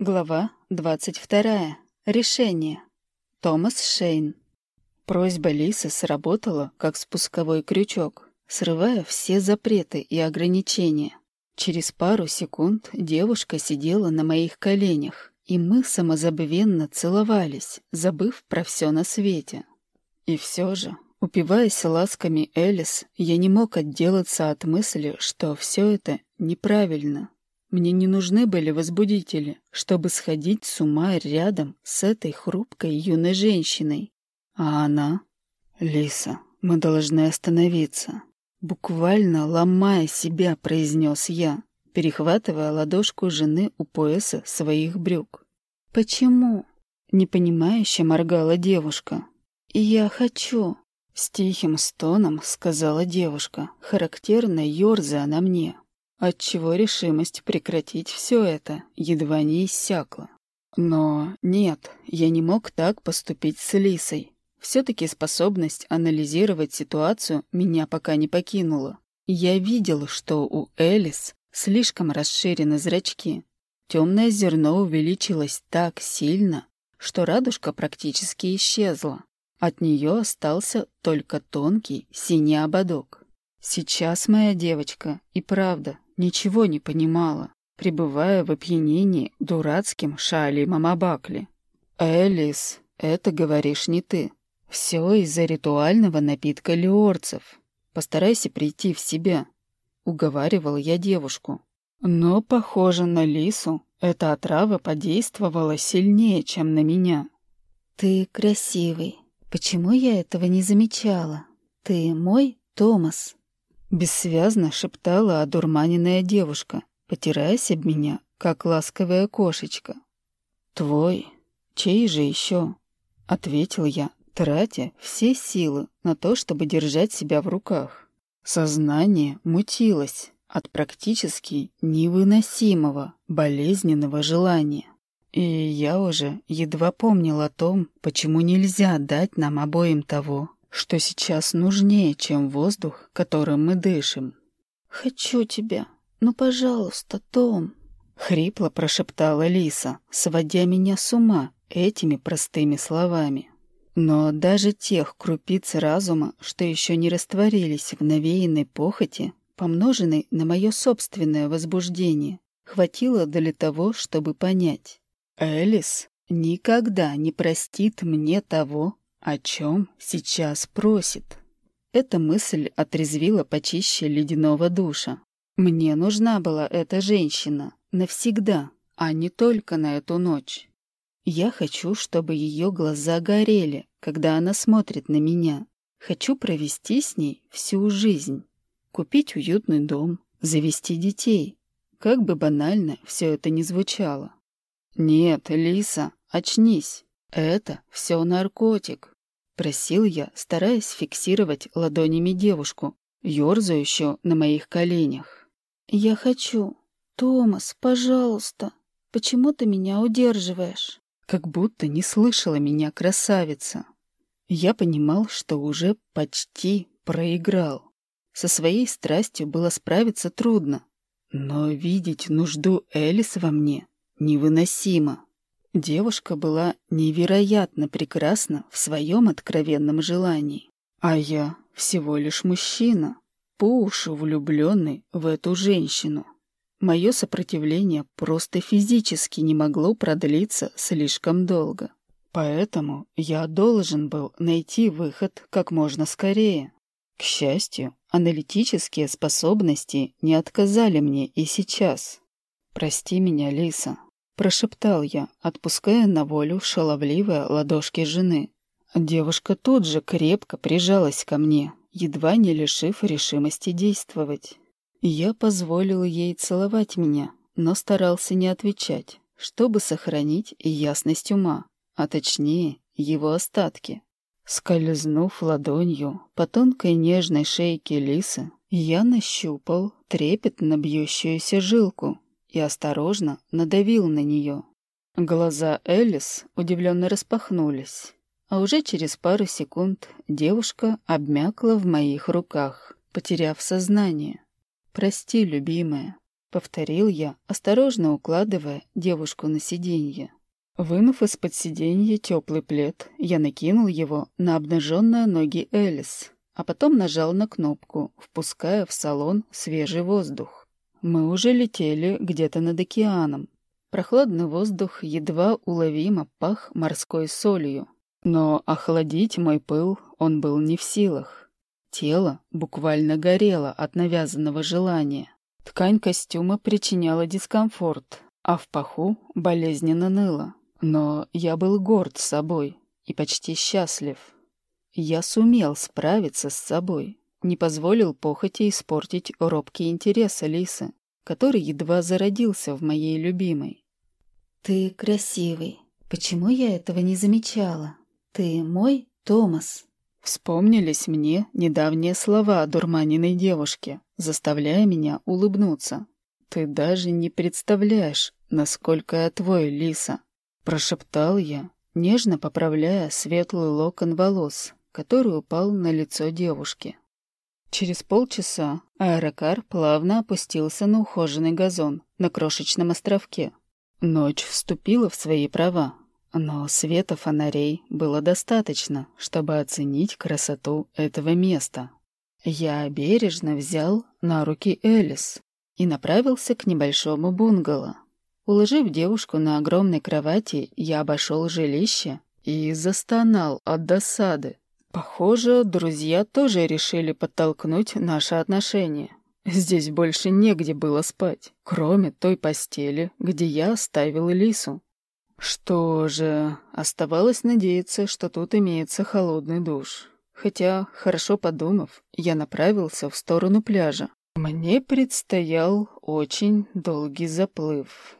Глава 22. Решение. Томас Шейн. Просьба Лисы сработала, как спусковой крючок, срывая все запреты и ограничения. Через пару секунд девушка сидела на моих коленях, и мы самозабвенно целовались, забыв про все на свете. И все же, упиваясь ласками Элис, я не мог отделаться от мысли, что все это неправильно. Мне не нужны были возбудители, чтобы сходить с ума рядом с этой хрупкой юной женщиной. А она... «Лиса, мы должны остановиться». Буквально ломая себя, произнес я, перехватывая ладошку жены у пояса своих брюк. «Почему?» — непонимающе моргала девушка. «Я хочу». С тихим стоном сказала девушка, характерно ерзая на мне отчего решимость прекратить все это едва не иссякла. Но нет, я не мог так поступить с Лисой. Все-таки способность анализировать ситуацию меня пока не покинула. Я видел, что у Элис слишком расширены зрачки. Темное зерно увеличилось так сильно, что радужка практически исчезла. От нее остался только тонкий синий ободок. Сейчас моя девочка и правда ничего не понимала, пребывая в опьянении дурацким шалимом Абакли. «Элис, это говоришь не ты. Все из-за ритуального напитка леорцев. Постарайся прийти в себя», — уговаривал я девушку. Но, похоже на Лису, эта отрава подействовала сильнее, чем на меня. «Ты красивый. Почему я этого не замечала? Ты мой Томас?» Бессвязно шептала одурманенная девушка, потираясь об меня, как ласковая кошечка. «Твой? Чей же еще?» — ответил я, тратя все силы на то, чтобы держать себя в руках. Сознание мутилось от практически невыносимого, болезненного желания. И я уже едва помнил о том, почему нельзя дать нам обоим того, что сейчас нужнее, чем воздух, которым мы дышим. «Хочу тебя. Ну, пожалуйста, Том!» — хрипло прошептала Лиса, сводя меня с ума этими простыми словами. Но даже тех крупиц разума, что еще не растворились в навеянной похоти, помноженной на мое собственное возбуждение, хватило для того, чтобы понять. Элис никогда не простит мне того, о чем сейчас просит? Эта мысль отрезвила почище ледяного душа. Мне нужна была эта женщина навсегда, а не только на эту ночь. Я хочу, чтобы ее глаза горели, когда она смотрит на меня. Хочу провести с ней всю жизнь. Купить уютный дом, завести детей. Как бы банально все это ни звучало. Нет, Лиса, очнись. «Это все наркотик», — просил я, стараясь фиксировать ладонями девушку, ерзающую на моих коленях. «Я хочу. Томас, пожалуйста. Почему ты меня удерживаешь?» Как будто не слышала меня красавица. Я понимал, что уже почти проиграл. Со своей страстью было справиться трудно. Но видеть нужду Элис во мне невыносимо. Девушка была невероятно прекрасна в своем откровенном желании. А я всего лишь мужчина, по уши влюбленный в эту женщину. Мое сопротивление просто физически не могло продлиться слишком долго. Поэтому я должен был найти выход как можно скорее. К счастью, аналитические способности не отказали мне и сейчас. Прости меня, Лиса. Прошептал я, отпуская на волю шаловливые ладошки жены. Девушка тут же крепко прижалась ко мне, едва не лишив решимости действовать. Я позволил ей целовать меня, но старался не отвечать, чтобы сохранить ясность ума, а точнее его остатки. Скользнув ладонью по тонкой нежной шейке лисы, я нащупал трепетно бьющуюся жилку, и осторожно надавил на нее. Глаза Элис удивленно распахнулись, а уже через пару секунд девушка обмякла в моих руках, потеряв сознание. «Прости, любимая». — повторил я, осторожно укладывая девушку на сиденье. Вынув из-под сиденья теплый плед, я накинул его на обнаженные ноги Элис, а потом нажал на кнопку, впуская в салон свежий воздух. Мы уже летели где-то над океаном. Прохладный воздух едва уловимо пах морской солью. Но охладить мой пыл он был не в силах. Тело буквально горело от навязанного желания. Ткань костюма причиняла дискомфорт, а в паху болезненно ныло. Но я был горд собой и почти счастлив. Я сумел справиться с собой, не позволил похоти испортить робкий интерес Алисы, который едва зародился в моей любимой. «Ты красивый. Почему я этого не замечала? Ты мой Томас?» Вспомнились мне недавние слова дурманиной девушке, заставляя меня улыбнуться. «Ты даже не представляешь, насколько я твой, Лиса!» Прошептал я, нежно поправляя светлый локон волос, который упал на лицо девушки. Через полчаса аэрокар плавно опустился на ухоженный газон на крошечном островке. Ночь вступила в свои права, но света фонарей было достаточно, чтобы оценить красоту этого места. Я бережно взял на руки Элис и направился к небольшому бунгало, Уложив девушку на огромной кровати, я обошел жилище и застонал от досады. Похоже, друзья тоже решили подтолкнуть наши отношения. Здесь больше негде было спать, кроме той постели, где я оставил Лису. Что же, оставалось надеяться, что тут имеется холодный душ. Хотя, хорошо подумав, я направился в сторону пляжа. Мне предстоял очень долгий заплыв.